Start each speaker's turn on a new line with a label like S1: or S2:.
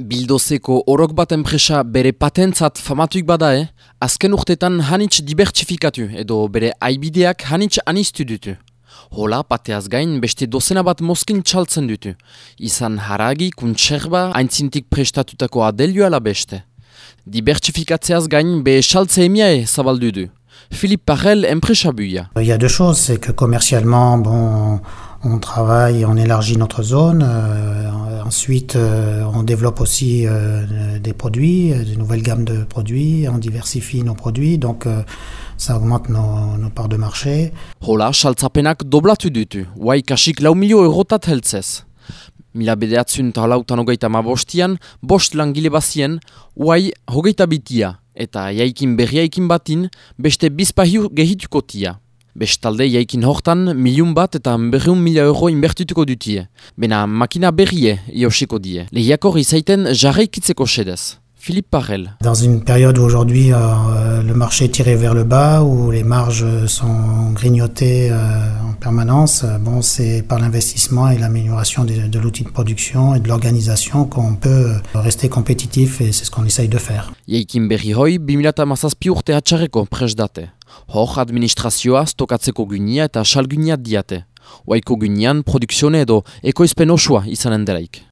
S1: Bildozeko orok bat enpresa bere patentzat famatuik badae, azken urtetan hanitz dibertsifikatu edo bere aibideak hanitz aniztu dutu. Hola, pateaz gain beste dozena bat moskin txaltzen dutu. Izan haragi, kuntserba, haintzintik prestatutako adelioa beste. Dibertsifikatzeaz gain be saltze emiae zabaldu du. Philippe Parel, enpresa buia.
S2: Il y a deux choses, c'est que commercialement, bon, on travaille, on élargit notre zone. Euh, ensuite, euh, on développe aussi euh, des produits, de nouvelles gammes de produits, on diversifie nos produits, donc euh, ça augmente nos, nos parts de marché.
S1: Hola, saltzapenak doblatu dutu, guai kasik lau milio eurotat heltzez. Mila bedeatzun eta lautan hogeita ma bostian, bost langile bazien, guai hogeita bitia, eta jaikin berriaikin batin, beste bizpahiu gehituko tia. Bestalde, jaikin hortan, miliun bat eta berreun mila euro inbertituko dutie. Bena makina berrie iosiko die. Lehiakor izaiten jarraikitzeko sedez. Philippe Parel.
S2: Dans une période où aujourd'hui euh, le marché est tiré vers le bas, où les marges sont grignotées euh, en permanence, euh, bon, c'est par l'investissement et l'amélioration de, de l'outil de production et de l'organisation qu'on peut euh, rester compétitif et c'est ce qu'on essaye de faire.
S1: Jaikin berri hoi, 2008 urte atxarreko pres date. Hor administrazioa stokatzeko gynia eta salgynia diate. Oaiko gynian produkzione edo ekoizpen osua izanen delaik.